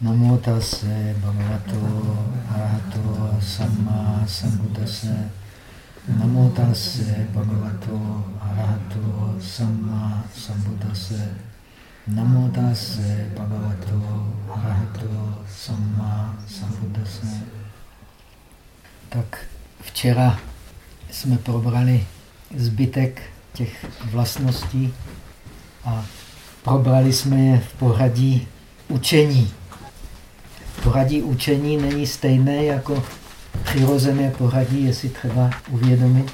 Namo tase bhagavato arahato samma sambuddhase. Namo tase bhagavato arahato samma sambuddhase. Namo tase bhagavato arahato samma sambuddhase. Tak včera jsme probrali zbytek těch vlastností a probrali jsme je v pořadí učení poradí učení není stejné jako přirozené poradí, jestli třeba uvědomit.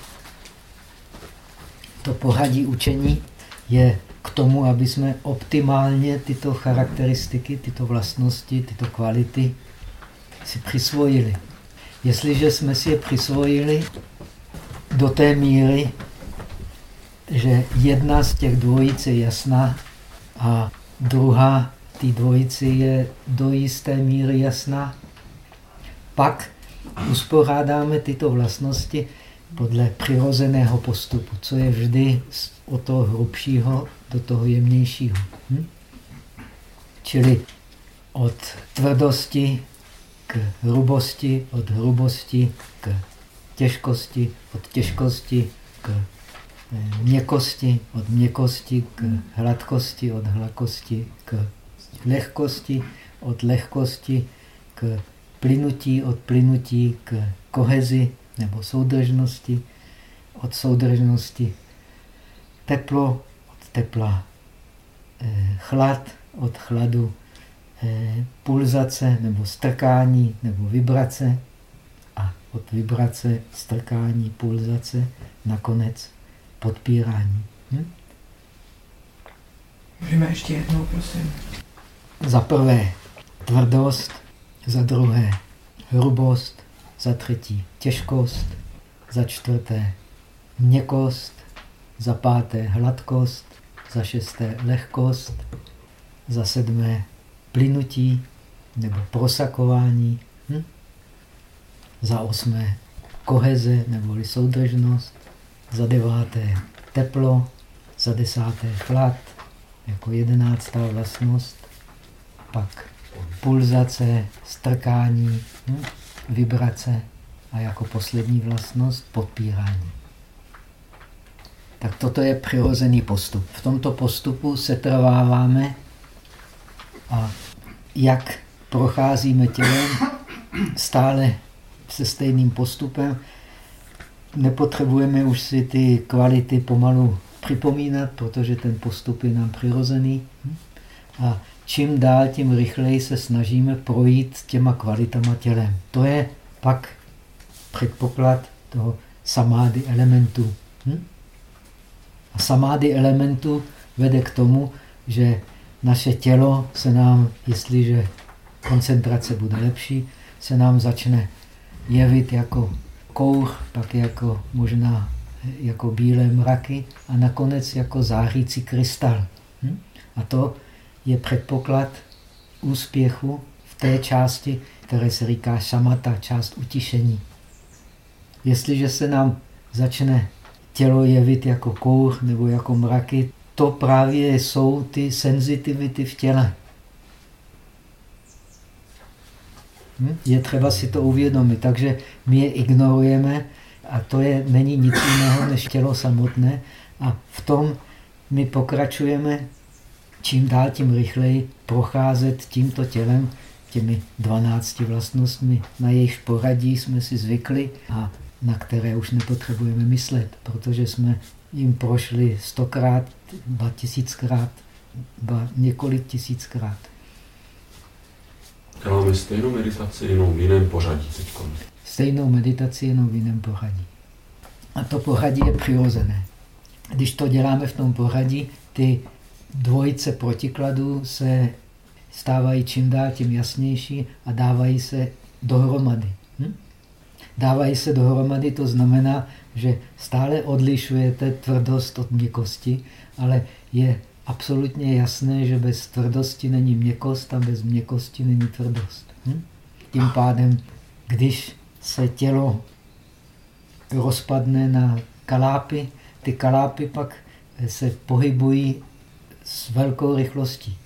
To poradí učení je k tomu, aby jsme optimálně tyto charakteristiky, tyto vlastnosti, tyto kvality si přisvojili. Jestliže jsme si je přisvojili do té míry, že jedna z těch dvojic je jasná a druhá té dvojici je do jisté míry jasná. Pak uspořádáme tyto vlastnosti podle přirozeného postupu, co je vždy od toho hrubšího do toho jemnějšího. Hm? Čili od tvrdosti k hrubosti, od hrubosti k těžkosti, od těžkosti k eh, měkosti, od měkosti k hladkosti, od hladkosti k lehkosti, od lehkosti k plynutí, od plynutí k kohezi nebo soudržnosti, od soudržnosti teplo, od tepla eh, chlad, od chladu eh, pulzace nebo strkání nebo vibrace a od vibrace, strkání, pulzace nakonec podpírání. Hm? Můžeme ještě jednou, prosím. Za prvé tvrdost, za druhé hrubost, za třetí těžkost, za čtvrté měkost, za páté hladkost, za šesté lehkost, za sedmé plynutí nebo prosakování, hm? za osmé koheze neboli soudržnost, za deváté teplo, za desáté chlad jako jedenáctá vlastnost, pak pulzace, strkání, hm, vibrace a jako poslední vlastnost podpírání. Tak toto je přirozený postup. V tomto postupu se trváváme a jak procházíme tělem stále se stejným postupem, nepotřebujeme už si ty kvality pomalu připomínat, protože ten postup je nám přirozený. Hm? A čím dál, tím rychleji se snažíme projít těma kvalitama tělem. To je pak předpoklad toho samády elementu. Hm? A samády elementu vede k tomu, že naše tělo se nám, jestliže koncentrace bude lepší, se nám začne jevit jako kouř, pak jako možná jako bílé mraky a nakonec jako zářící krystal. Hm? A to je předpoklad úspěchu v té části, které se říká šamata, část utišení. Jestliže se nám začne tělo jevit jako kouř nebo jako mraky, to právě jsou ty senzitivity v těle. Hm? Je třeba si to uvědomit, takže my je ignorujeme a to je, není nic jiného než tělo samotné a v tom my pokračujeme čím dál tím rychleji procházet tímto tělem, těmi 12 vlastnostmi, na jejich poradí jsme si zvykli a na které už nepotřebujeme myslet, protože jsme jim prošli stokrát, dva tisíckrát, dva několik tisíckrát. Děláme stejnou meditaci, jenom v jiném pořadí teď. Stejnou meditaci, jenom v jiném pořadí. A to pořadí je přirozené. Když to děláme v tom pořadí, ty dvojice protikladů se stávají čím dál tím jasnější a dávají se dohromady. Hm? Dávají se dohromady, to znamená, že stále odlišujete tvrdost od měkosti, ale je absolutně jasné, že bez tvrdosti není měkost a bez měkosti není tvrdost. Hm? Tím pádem, když se tělo rozpadne na kalápy, ty kalápy pak se pohybují s velkou rychlostí.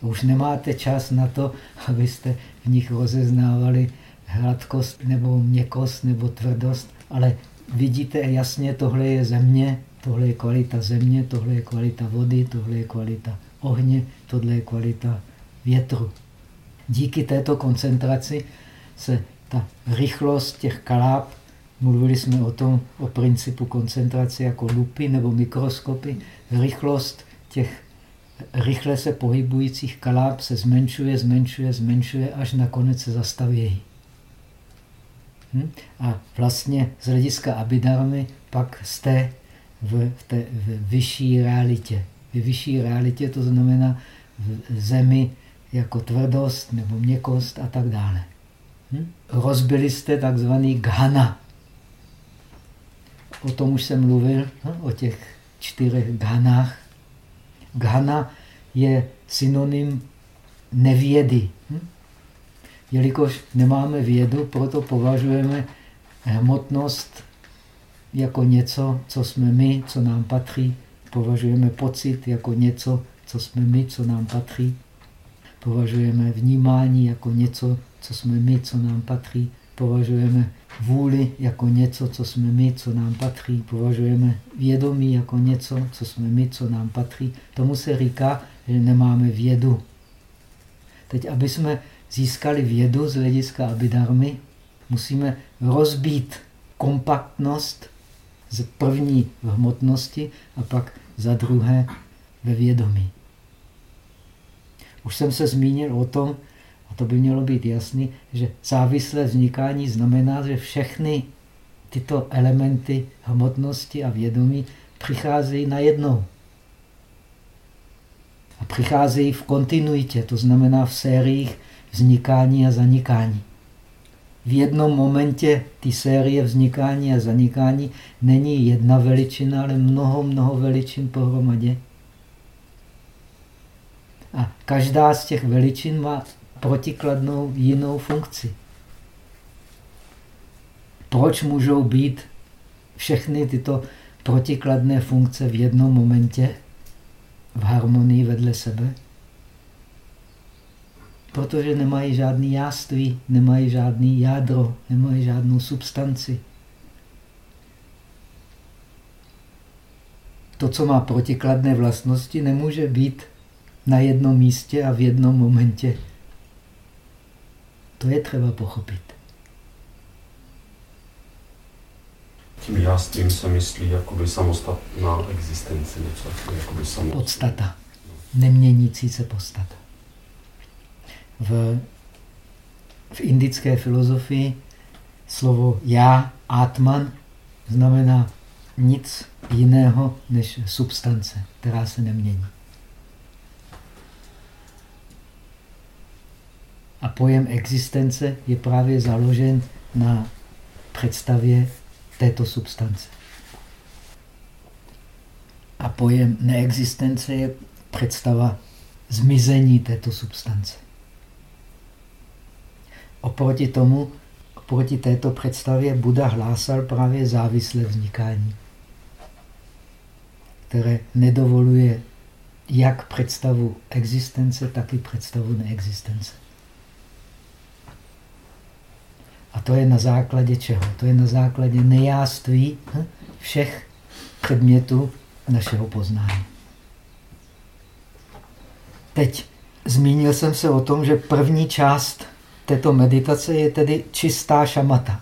Už nemáte čas na to, abyste v nich rozeznávali hladkost nebo měkost nebo tvrdost, ale vidíte jasně, tohle je země, tohle je kvalita země, tohle je kvalita vody, tohle je kvalita ohně, tohle je kvalita větru. Díky této koncentraci se ta rychlost těch kaláb, mluvili jsme o tom, o principu koncentrace jako lupy nebo mikroskopy, rychlost těch rychle se pohybujících kaláb se zmenšuje, zmenšuje, zmenšuje, až nakonec se zastavějí. Hm? A vlastně z hlediska abidarmy pak jste v, v té v vyšší realitě. V vyšší realitě to znamená v zemi jako tvrdost nebo měkost a tak dále. Hm? Rozbili jste takzvaný ghana. O tom už jsem mluvil, hm? o těch čtyřech ghanách. Ghana je synonym nevědy. Hm? Jelikož nemáme vědu, proto považujeme hmotnost jako něco, co jsme my, co nám patří. Považujeme pocit jako něco, co jsme my, co nám patří. Považujeme vnímání jako něco, co jsme my, co nám patří. Považujeme vůli jako něco, co jsme my, co nám patří. Považujeme vědomí jako něco, co jsme my, co nám patří. Tomu se říká, že nemáme vědu. Teď, aby jsme získali vědu z hlediska abidarmy, musíme rozbít kompaktnost z první v hmotnosti a pak za druhé ve vědomí. Už jsem se zmínil o tom, to by mělo být jasný, že závislé vznikání znamená, že všechny tyto elementy hmotnosti a vědomí přicházejí najednou. A přicházejí v kontinuitě, to znamená v sériích vznikání a zanikání. V jednom momentě ty série vznikání a zanikání není jedna veličina, ale mnoho, mnoho veličin pohromadě. A každá z těch veličin má protikladnou jinou funkci. Proč můžou být všechny tyto protikladné funkce v jednom momentě v harmonii vedle sebe? Protože nemají žádný jáství, nemají žádný jádro, nemají žádnou substanci. To, co má protikladné vlastnosti, nemůže být na jednom místě a v jednom momentě. To je třeba pochopit. Tím jástím se myslí jakoby samostatná existence, něco jakoby samostatná. Podstata. Neměnící se podstata. V, v indické filozofii slovo já, atman, znamená nic jiného než substance, která se nemění. A pojem existence je právě založen na představě této substance. A pojem neexistence je představa zmizení této substance. Oproti tomu, oproti této představě Buda hlásal právě závislé vznikání, které nedovoluje jak představu existence, tak i představu neexistence. A to je na základě čeho? To je na základě nejáství hm, všech předmětů našeho poznání. Teď zmínil jsem se o tom, že první část této meditace je tedy čistá šamata.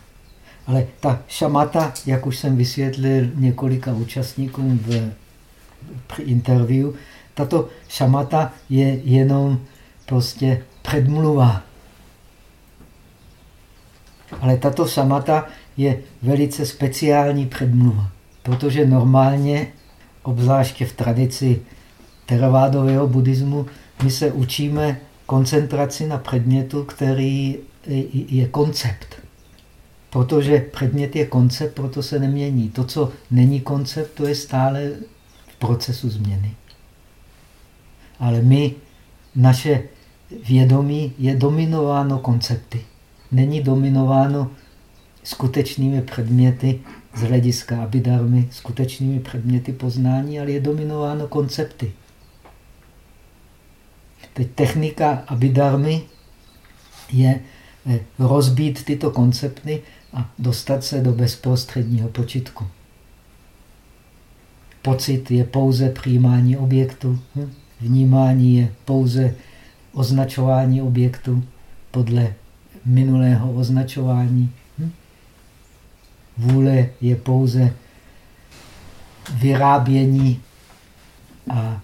Ale ta šamata, jak už jsem vysvětlil několika účastníkům v interview, tato šamata je jenom prostě předmluva. Ale tato šamata je velice speciální předmluva, protože normálně, obzvláště v tradici teravádového buddhismu, my se učíme koncentraci na předmětu, který je koncept. Protože předmět je koncept, proto se nemění. To, co není koncept, to je stále v procesu změny. Ale my, naše vědomí je dominováno koncepty. Není dominováno skutečnými předměty z hlediska abidarmy, skutečnými předměty poznání, ale je dominováno koncepty. Teď technika abidarmy je eh, rozbít tyto koncepty a dostat se do bezprostředního počitku. Pocit je pouze přijímání objektu, hm? vnímání je pouze označování objektu podle minulého označování. Hm? Vůle je pouze vyrábění a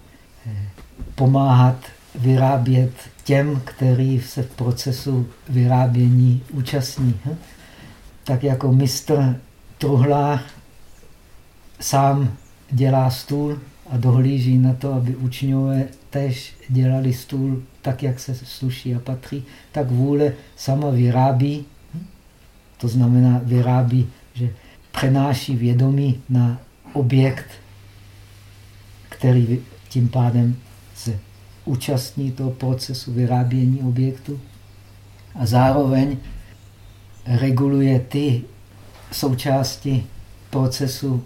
eh, pomáhat vyrábět těm, který se v procesu vyrábění účastní. Hm? Tak jako mistr truhlář sám dělá stůl a dohlíží na to, aby učňové tež dělali stůl tak, jak se sluší a patří, tak vůle sama vyrábí. To znamená, vyrábí, že přenáší vědomí na objekt, který tím pádem se účastní toho procesu vyrábění objektu a zároveň reguluje ty součásti procesu,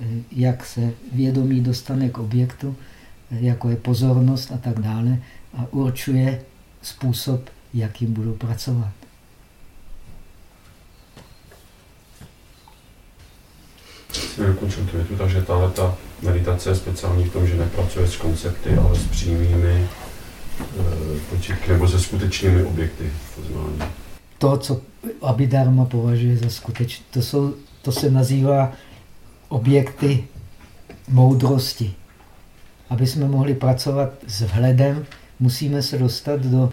eh, jak se vědomí dostane k objektu, eh, jako je pozornost a tak dále, a určuje způsob, jakým budou pracovat. Dokončil tu větu, takže tahle ta meditace je speciální v tom, že nepracuje s koncepty, ale s přímými e, počitky nebo se skutečnými objekty poznání. To, co Abhidharma považuje za skutečné, to, jsou, to se nazývá objekty moudrosti. Aby jsme mohli pracovat s vhledem, musíme se dostat do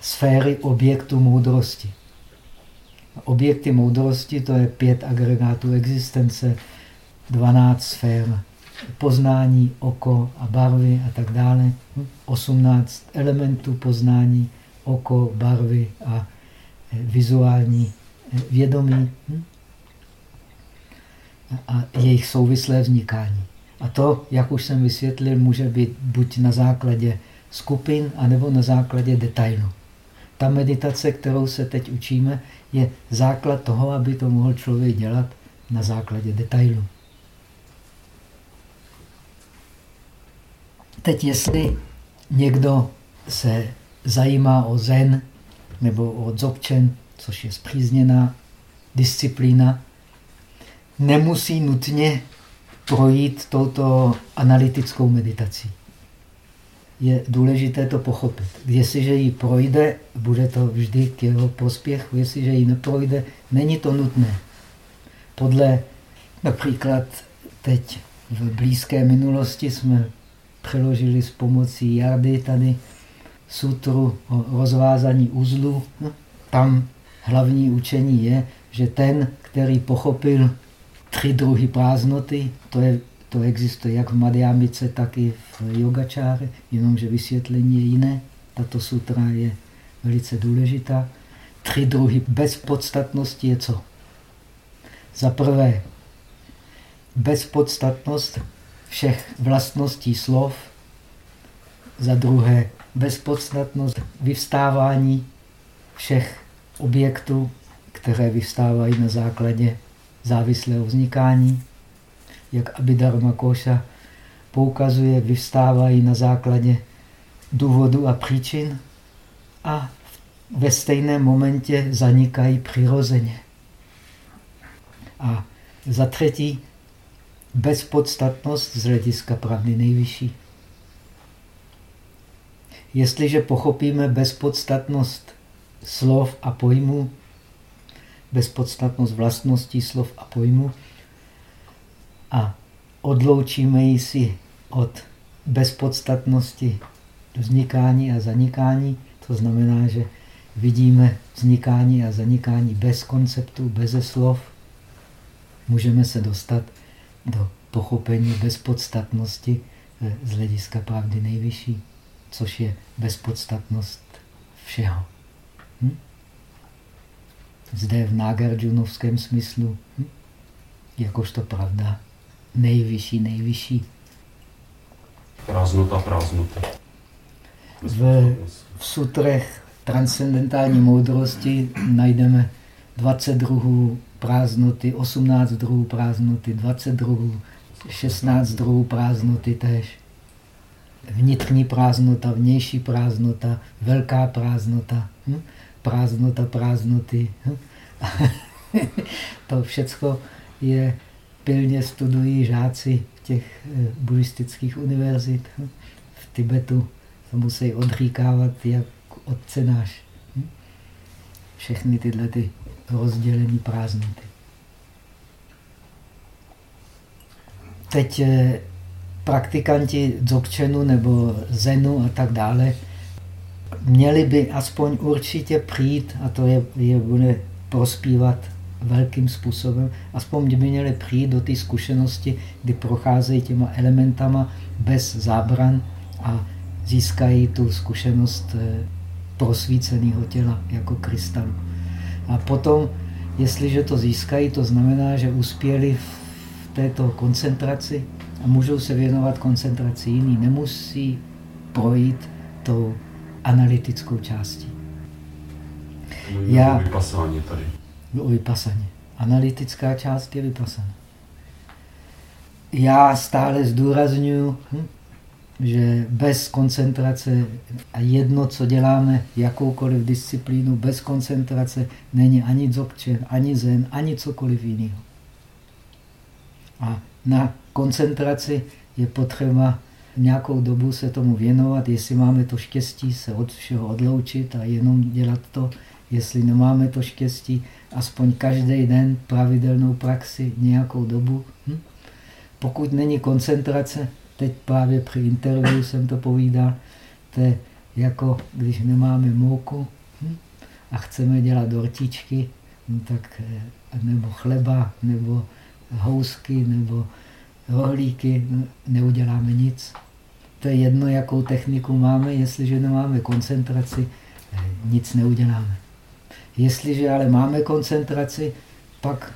sféry objektu moudrosti. Objekty moudrosti to je pět agregátů existence, 12 sfér poznání, oko a barvy a tak dále. 18 elementů poznání, oko, barvy a eh, vizuální eh, vědomí hm? a jejich souvislé vznikání. A to, jak už jsem vysvětlil, může být buď na základě skupin, anebo na základě detailu. Ta meditace, kterou se teď učíme, je základ toho, aby to mohl člověk dělat na základě detailu. Teď jestli někdo se zajímá o zen nebo o dzogchen, což je zpřízněná disciplína, nemusí nutně projít touto analytickou meditací. Je důležité to pochopit. Jestliže ji projde, bude to vždy k jeho prospěchu. Jestliže ji neprojde, není to nutné. Podle například teď v blízké minulosti jsme přeložili s pomocí Jardy tady sutru o rozvázání uzlu. No, tam hlavní učení je, že ten, který pochopil tři druhy prázdnoty, to, je, to existuje jak v Madhyamice, tak i v yogačáře, jenomže vysvětlení je jiné. Tato sutra je velice důležitá. Tři druhy bezpodstatnosti je co? Za prvé, bezpodstatnost všech vlastností slov, za druhé bezpodstatnost vyvstávání všech objektů, které vyvstávají na základě závislého vznikání, jak Abhidharma Koša poukazuje, vyvstávají na základě důvodu a příčin a ve stejném momentě zanikají přirozeně. A za třetí, bezpodstatnost z hlediska pravdy nejvyšší. Jestliže pochopíme bezpodstatnost slov a pojmů, bezpodstatnost vlastností slov a pojmů a odloučíme ji si od bezpodstatnosti vznikání a zanikání, to znamená, že vidíme vznikání a zanikání bez konceptů, bez slov, můžeme se dostat do pochopení bezpodstatnosti eh, z hlediska pravdy nejvyšší, což je bezpodstatnost všeho. Hm? Zde v Nagarjunovském smyslu, hm? jakožto pravda nejvyšší, nejvyšší. Prázdnota, prázdnota. V, v sutrech transcendentální moudrosti najdeme 20 druhů prázdnoty, 18 druhů prázdnoty, 20 druhů, 16 druhů prázdnoty tež. vnitřní prázdnota, vnější prázdnota, velká prázdnota, hm? prázdnota prázdnoty. Hm? to všechno je pilně studují žáci těch eh, buddhistických univerzit. V Tibetu se musí odříkávat jak otce náš. Hm? Všechny tyhle ty rozdělené prázdnoty. Teď eh, praktikanti dzogčenu nebo zenu a tak dále měli by aspoň určitě přijít, a to je, je bude prospívat velkým způsobem, aspoň by měli přijít do té zkušenosti, kdy procházejí těma elementama bez zábran a získají tu zkušenost eh, prosvíceného těla jako krystalu. A potom, jestliže to získají, to znamená, že uspěli v této koncentraci a můžou se věnovat koncentraci jiný. Nemusí projít tou analytickou částí. Já, tady. O vypasaně. Analytická část je vypasaná. Já stále zdůraznuju, hm, že bez koncentrace a jedno, co děláme, jakoukoliv disciplínu, bez koncentrace není ani dzogčen, ani zen, ani cokoliv jiného. A na koncentraci je potřeba nějakou dobu se tomu věnovat, jestli máme to štěstí se od všeho odloučit a jenom dělat to, jestli nemáme to štěstí, aspoň každý den pravidelnou praxi nějakou dobu. Hm? Pokud není koncentrace, teď právě při interview jsem to povídal, to je jako když nemáme mouku hm? a chceme dělat dortičky, no tak, eh, nebo chleba, nebo housky, nebo rohlíky, no, neuděláme nic. To je jedno, jakou techniku máme, jestliže nemáme koncentraci, eh, nic neuděláme. Jestliže ale máme koncentraci, pak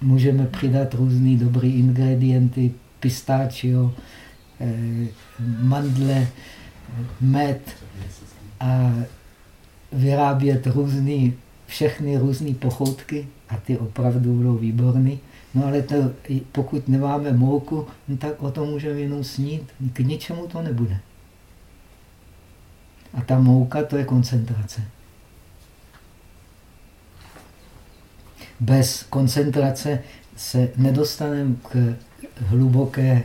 můžeme přidat různé dobré ingredienty, pistáčio, eh, mandle, med a vyrábět různý, všechny různé pochoutky a ty opravdu budou výborné. No ale to, pokud nemáme mouku, no tak o tom můžeme jenom snít. K ničemu to nebude. A ta mouka, to je koncentrace. Bez koncentrace se nedostaneme k hluboké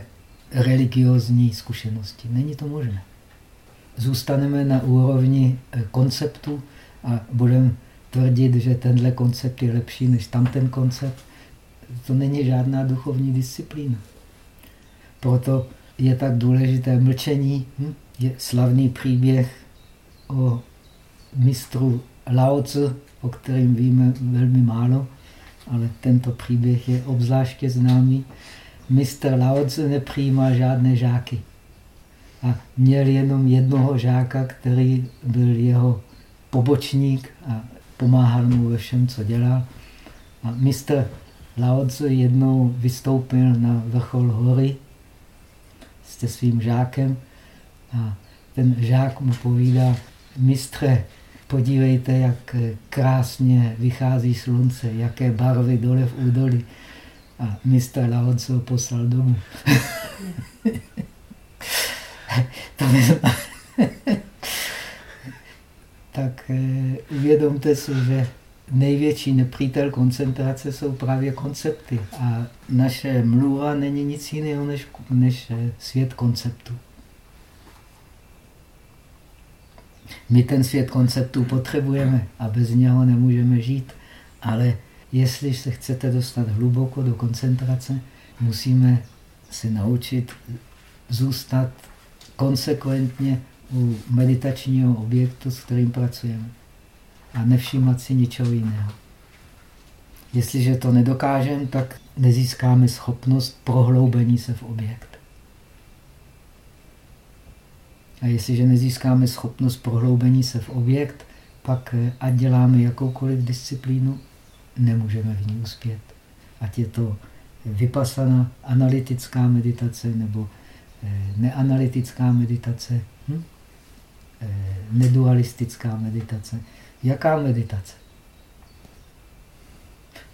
religiozní zkušenosti. Není to možné. Zůstaneme na úrovni eh, konceptu a budeme tvrdit, že tenhle koncept je lepší než tamten koncept. To není žádná duchovní disciplína. Proto je tak důležité mlčení. Hm? Je slavný příběh o mistru Lao Tzu, o kterém víme velmi málo, ale tento příběh je obzvláště známý. Mistr Lao Tzu nepřijímal žádné žáky. A měl jenom jednoho žáka, který byl jeho pobočník a pomáhal mu ve všem, co dělal. A mistr Lao Tzu jednou vystoupil na vrchol hory se svým žákem a ten žák mu povídá, mistře, podívejte, jak krásně vychází slunce, jaké barvy dole v údolí. A mistr Lao Tzu ho poslal domů. tak eh, uvědomte si, že největší nepřítel koncentrace jsou právě koncepty. A naše mluva není nic jiného než, než eh, svět konceptu. My ten svět konceptů potřebujeme a bez něho nemůžeme žít. Ale jestli se chcete dostat hluboko do koncentrace, musíme se naučit zůstat konsekventně u meditačního objektu, s kterým pracujeme. A nevšímat si ničeho jiného. Jestliže to nedokážeme, tak nezískáme schopnost prohloubení se v objekt. A jestliže nezískáme schopnost prohloubení se v objekt, pak eh, ať děláme jakoukoliv disciplínu, nemůžeme v ní uspět. Ať je to vypasaná analytická meditace nebo eh, neanalytická meditace, hm? Eh, nedualistická meditace. Jaká meditace?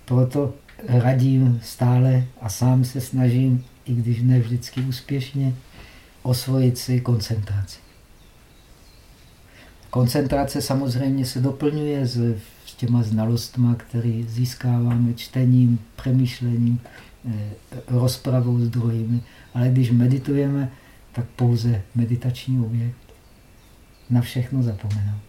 Proto radím stále a sám se snažím, i když ne vždycky úspěšně, osvojit si koncentraci. Koncentrace samozřejmě se doplňuje s, s těma znalostmi, které získáváme čtením, přemýšlením, eh, rozpravou s druhými. Ale když meditujeme, tak pouze meditační objekt. Na všechno zapomenout.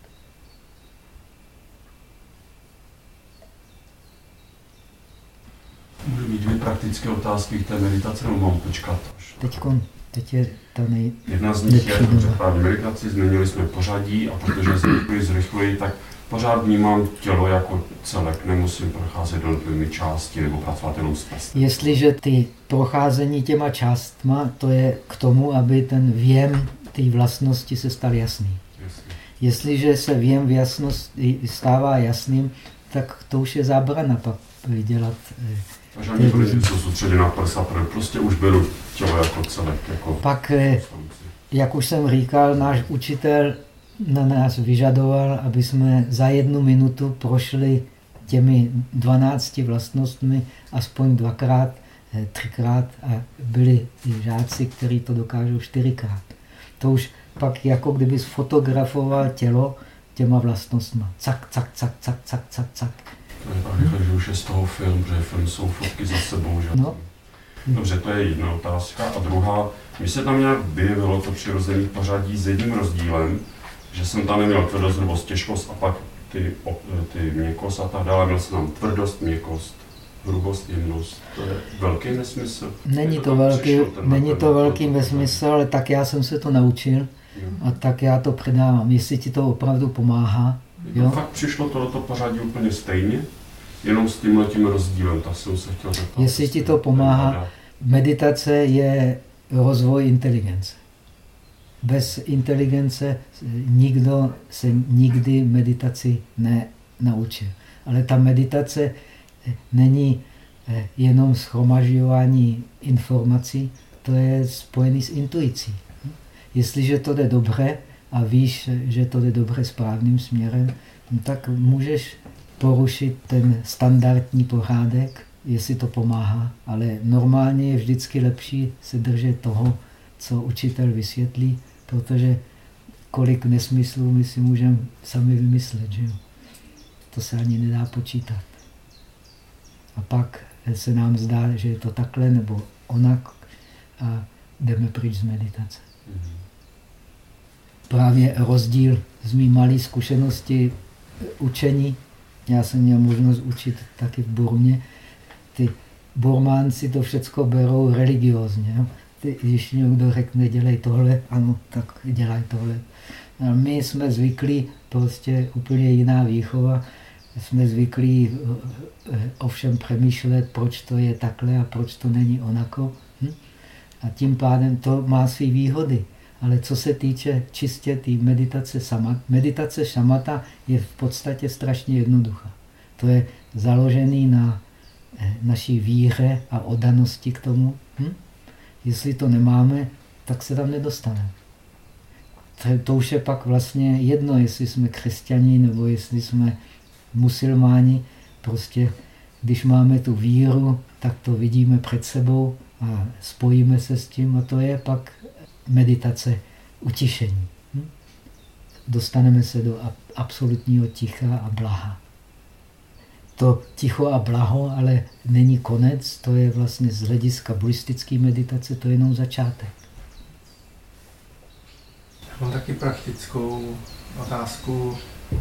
Můžu mít dvě praktické otázky k té meditaci, nebo mám počkat? Teď, teď je to nej... Jedna z nich je, že právě meditaci změnili jsme pořadí a protože zrychluji, zrychluji, tak pořád vnímám tělo jako celek, nemusím procházet jednotlivými části nebo pracovat jenom s prstem. Jestliže ty procházení těma částma, to je k tomu, aby ten věm té vlastnosti se stal jasný. Jasný. Jestliže se věm v jasnosti stává jasným, tak to už je zábrana pak dělat eh, takže ani to nejsem se soustředit na prsa, prostě už beru tělo jako celek. Jako Pak, eh, jak už jsem říkal, náš učitel na nás vyžadoval, aby jsme za jednu minutu prošli těmi 12 vlastnostmi aspoň dvakrát, eh, třikrát a byli žáci, kteří to dokážou čtyřikrát. To už pak jako kdyby sfotografoval tělo těma vlastnostmi. Cak, cak, cak, cak, cak, cak, cak. Tak že už je z toho film, že film jsou fotky za sebou. Že? No. Dobře, to je jedna otázka. A druhá, mi se tam nějak vyjevilo to přirozené pořadí s jedním rozdílem, že jsem tam neměl tvrdost, nebo těžkost a pak ty, ty měkost a tak dále. Měl jsem tam tvrdost, měkost, hrubost, jemnost. To je velký nesmysl. Není to, to velký, není to velký nesmysl, ale tak já jsem se to naučil a tak já to předávám. Jestli ti to opravdu pomáhá, Jo? Fakt přišlo to do toho pořádí úplně stejně, jenom s tímhle tím rozdílem, tak jsem se chtěl zeptat. Jestli ti to pomáhá, meditace je rozvoj inteligence. Bez inteligence nikdo se nikdy meditaci nenaučil. Ale ta meditace není eh, jenom schromažďování informací, to je spojený s intuicí. Jestliže to jde dobře, a víš, že to jde dobře správným směrem, no tak můžeš porušit ten standardní pořádek, jestli to pomáhá. Ale normálně je vždycky lepší se držet toho, co učitel vysvětlí, protože kolik nesmyslů my si můžeme sami vymyslet. Že jo? To se ani nedá počítat. A pak se nám zdá, že je to takhle nebo onak a jdeme pryč z meditace. Mm -hmm právě rozdíl z mý malé zkušenosti učení. Já jsem měl možnost učit taky v Burmě. Ty Burmánci to všechno berou religiózně. Ty, když někdo řekne, dělej tohle, ano, tak dělaj tohle. A my jsme zvyklí, prostě úplně jiná výchova, jsme zvyklí eh, ovšem přemýšlet, proč to je takhle a proč to není onako. Hm? A tím pádem to má své výhody. Ale co se týče čistě té tý meditace samat, meditace šamata je v podstatě strašně jednoduchá. To je založený na eh, naší víře a odanosti k tomu. Hm? Jestli to nemáme, tak se tam nedostaneme. To už je pak vlastně jedno, jestli jsme křesťani nebo jestli jsme musilmáni. Prostě, když máme tu víru, tak to vidíme před sebou a spojíme se s tím a to je pak meditace utišení. Hm? Dostaneme se do absolutního ticha a blaha. To ticho a blaho ale není konec, to je vlastně z hlediska buddhistické meditace, to je jenom začátek. Mám taky praktickou otázku.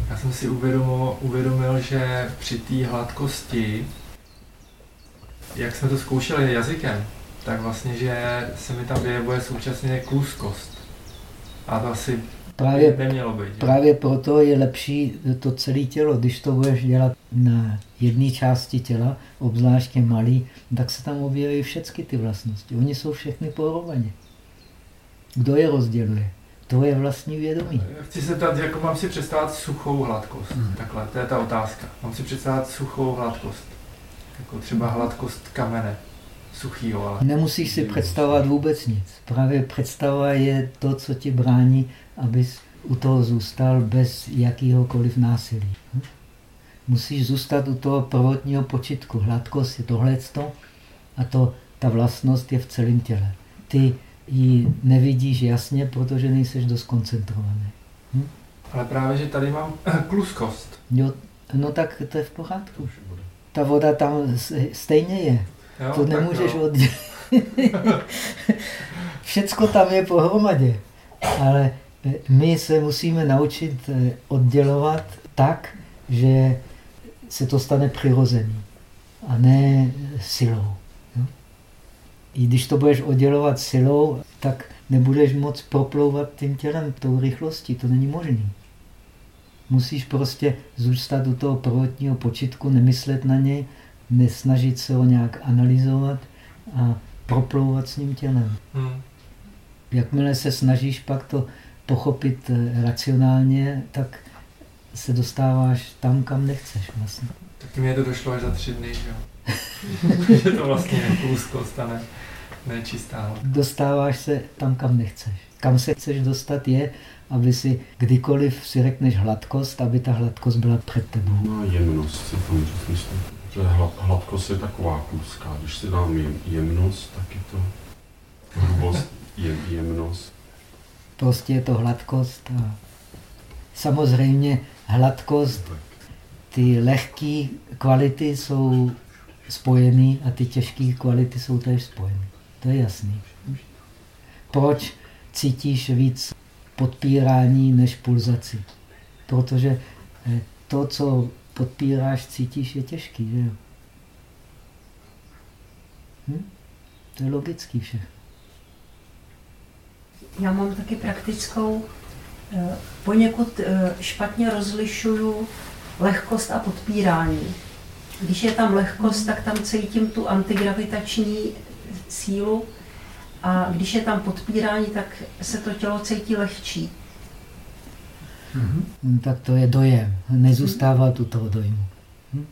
Já jsem si uvědomil, uvědomil že při té hladkosti, jak jsme to zkoušeli jazykem, tak vlastně, že se mi tam vyjevuje současně kluskost. A to asi právě, nemělo být. Právě proto je lepší to celé tělo. Když to budeš dělat na jedné části těla, obzvláště malý, tak se tam objeví všechny ty vlastnosti. Oni jsou všechny pohromadě. Kdo je rozděluje? To je vlastní vědomí. Chci se ptát, jako mám si představit suchou hladkost. Hmm. Takhle, to je ta otázka. Mám si představit suchou hladkost. Jako třeba hladkost kamene suchýho. Ale... Nemusíš si představovat vůbec nic. Právě představa je to, co ti brání, abys u toho zůstal bez jakýhokoliv násilí. Hm? Musíš zůstat u toho prvotního počitku. Hladkost je tohleto a to, ta vlastnost je v celém těle. Ty ji nevidíš jasně, protože nejseš dost koncentrovaný. Hm? Ale právě, že tady mám kluskost. Jo, no tak to je v pořádku. Ta voda tam stejně je. Jo, to nemůžeš oddělit. Všecko tam je pohromadě. Ale my se musíme naučit eh, oddělovat tak, že se to stane přirozený a ne silou. I když to budeš oddělovat silou, tak nebudeš moc proplouvat tím tělem tou rychlostí. To není možné. Musíš prostě zůstat u toho prvotního počitku, nemyslet na něj, nesnažit se ho nějak analyzovat a proplouvat s ním tělem. Hmm. Jakmile se snažíš pak to pochopit eh, racionálně, tak se dostáváš tam, kam nechceš vlastně. Tak mě to došlo až za tři dny, že jo? že to vlastně je úzkost a ne, ne čistá. Dostáváš se tam, kam nechceš. Kam se chceš dostat je, aby si kdykoliv si řekneš hladkost, aby ta hladkost byla před tebou. No jemnost si to myslet. Že hladkost je taková kluská. Když si dám jemnost, tak je to hrubost, jem, jemnost. Prostě je to hladkost a samozřejmě hladkost, ty lehké kvality jsou spojený a ty těžké kvality jsou též spojený. To je jasný. Proč cítíš víc podpírání než pulzaci? Protože eh, to, co podpíráš, cítíš, je těžký, že jo? Hm? To je logický všechno. Já mám taky praktickou, eh, poněkud eh, špatně rozlišuju lehkost a podpírání. Když je tam lehkost, tak tam cítím tu antigravitační sílu a když je tam podpírání, tak se to tělo cítí lehčí. Hmm. Tak to je dojem. Nezůstává tu toho dojmu. Hm?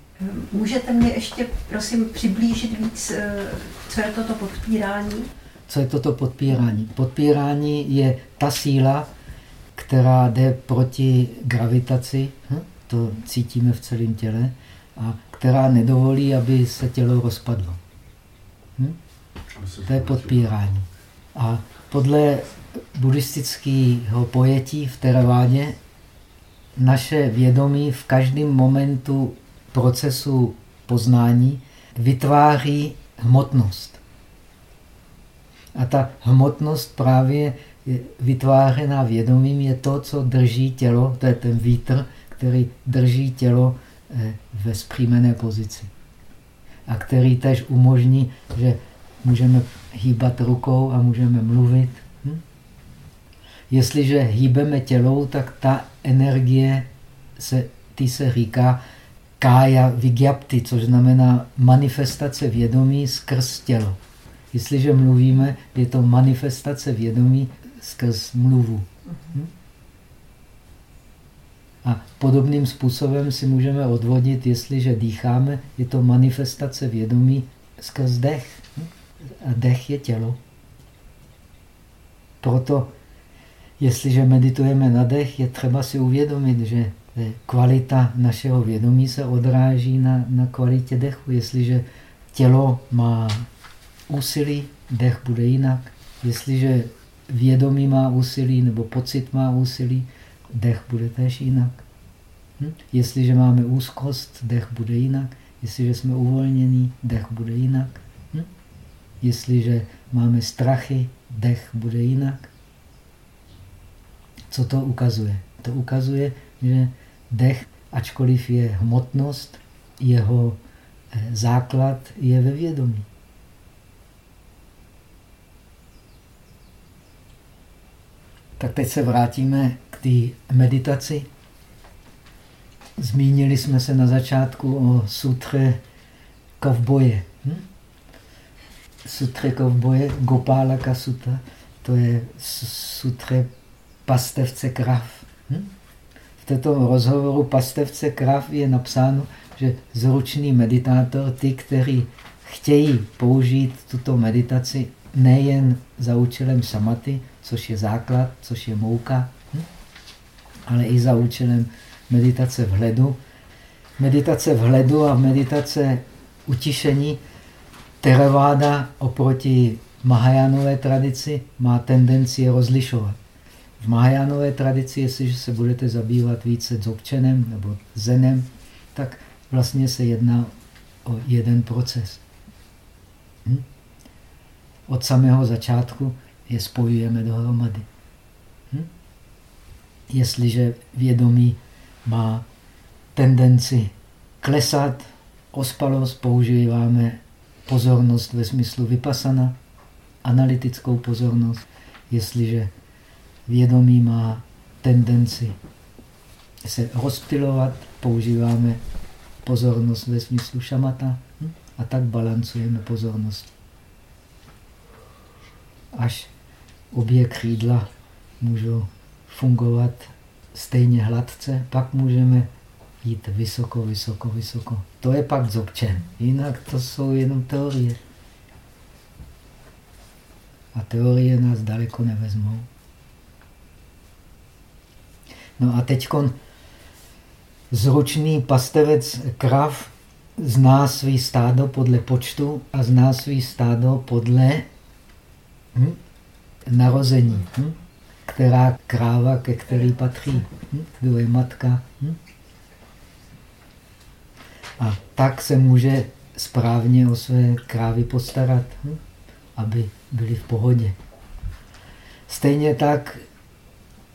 Můžete mě ještě, prosím, přiblížit víc, eh, co je toto podpírání? Co je toto podpírání? Podpírání je ta síla, která jde proti gravitaci, hm? to cítíme v celém těle, a která nedovolí, aby se tělo rozpadlo. Hm? To je podpírání. A podle buddhistického pojetí v Teravádě naše vědomí v každém momentu procesu poznání vytváří hmotnost. A ta hmotnost právě vytvářená vědomím je to, co drží tělo, to je ten vítr, který drží tělo eh, ve zpřímené pozici. A který tež umožní, že můžeme hýbat rukou a můžeme mluvit. Jestliže hýbeme tělou, tak ta energie, se, ty se říká kája vigyapty, což znamená manifestace vědomí skrz tělo. Jestliže mluvíme, je to manifestace vědomí skrz mluvu. Hm? A podobným způsobem si můžeme odvodit, jestliže dýcháme, je to manifestace vědomí skrz dech. A dech je tělo. Proto, jestliže meditujeme na dech, je třeba si uvědomit, že kvalita našeho vědomí se odráží na, na kvalitě dechu. Jestliže tělo má úsilí, dech bude jinak. Jestliže vědomí má úsilí nebo pocit má úsilí, dech bude též jinak. Hm? Jestliže máme úzkost, dech bude jinak. Jestliže jsme uvolnění, dech bude jinak. Hm? Jestliže máme strachy, dech bude jinak. Co to ukazuje? To ukazuje, že dech, ačkoliv je hmotnost, jeho eh, základ je ve vědomí. Tak teď se vrátíme k té meditaci. Zmínili jsme se na začátku o sutře kovboje. Hm? Sutře kovboje, Gopálaka sutra, to je sutře pastevce krav. Hm? V této rozhovoru pastevce krav je napsáno, že zručný meditátor, ty, kteří chtějí použít tuto meditaci nejen za účelem samaty, což je základ, což je mouka, hm? ale i za účelem meditace vhledu. Meditace vhledu a meditace utišení Theravada oproti Mahajánové tradici má tendenci je rozlišovat. V Mahajánové tradici, jestliže se budete zabývat více dzogčenem nebo zenem, tak vlastně se jedná o jeden proces. Hm? Od samého začátku je spojujeme dohromady. Hm? Jestliže vědomí má tendenci klesat, ospalost, používáme pozornost ve smyslu vypasana, analytickou pozornost. Jestliže vědomí má tendenci se rozptilovat, používáme pozornost ve smyslu šamata hm? a tak balancujeme pozornost. Až obě křídla můžou fungovat stejně hladce, pak můžeme jít vysoko, vysoko, vysoko. To je pak dzogčen. Jinak to jsou jenom teorie. A teorie nás daleko nevezmou. No a teď zručný pastevec krav zná svý stádo podle počtu a zná svý stádo podle hm, narození. Hm? Která kráva, ke který patří. Hm? Kdo je matka. Hm? A tak se může správně o své krávy postarat, hm? aby byli v pohodě. Stejně tak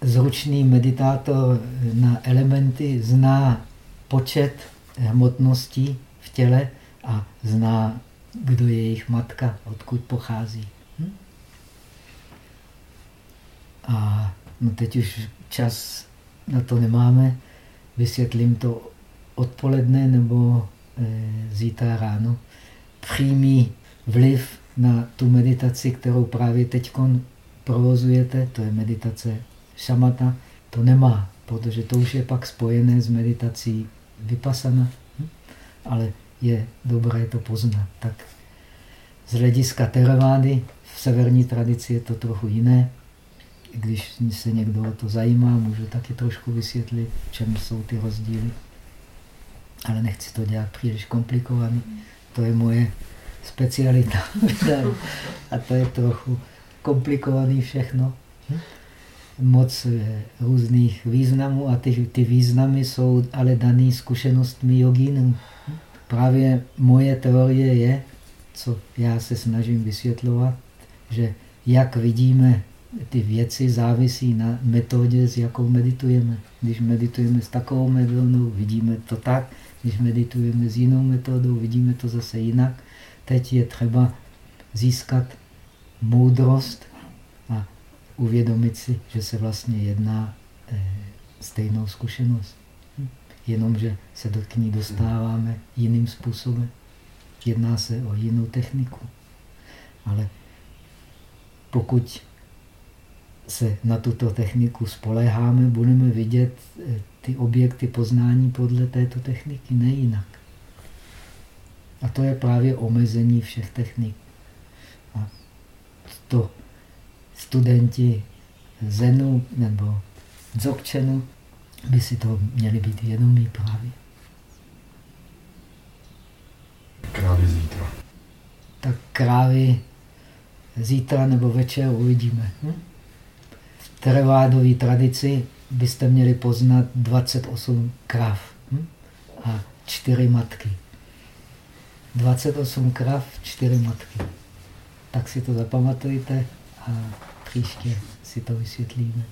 zručný meditátor na elementy zná počet hmotností v těle a zná, kdo je jejich matka, odkud pochází. Hm? A no teď už čas na to nemáme, vysvětlím to odpoledne nebo e, zítra ráno. Přímý vliv na tu meditaci, kterou právě teď provozujete, to je meditace šamata, to nemá, protože to už je pak spojené s meditací vypasana, hm? ale je dobré to poznat. Tak z hlediska teravády v severní tradici je to trochu jiné. Když se někdo o to zajímá, můžu taky trošku vysvětlit, v čem jsou ty rozdíly. Ale nechci to dělat příliš komplikovaný. To je moje specialita. A to je trochu komplikovaný všechno. Moc eh, různých významů a ty, ty významy jsou ale dané zkušenostmi jogínů. Právě moje teorie je, co já se snažím vysvětlovat, že jak vidíme ty věci, závisí na metodě, s jakou meditujeme. Když meditujeme s takovou metodou, vidíme to tak. Když meditujeme s jinou metodou, vidíme to zase jinak. Teď je třeba získat moudrost uvědomit si, že se vlastně jedná eh, stejnou zkušenost. Hm? Jenomže se do k ní dostáváme jiným způsobem. Jedná se o jinou techniku. Ale pokud se na tuto techniku spoléháme, budeme vidět eh, ty objekty poznání podle této techniky, ne jinak. A to je právě omezení všech technik. A to studenti Zenu nebo Dzogčenu by si to měli být vědomí právě. Krávy zítra. Tak krávy zítra nebo večer uvidíme. Hm? V terevádové tradici byste měli poznat 28 krav hm? a 4 matky. 28 krav, 4 matky. Tak si to zapamatujte a příště si to vysvětlíme.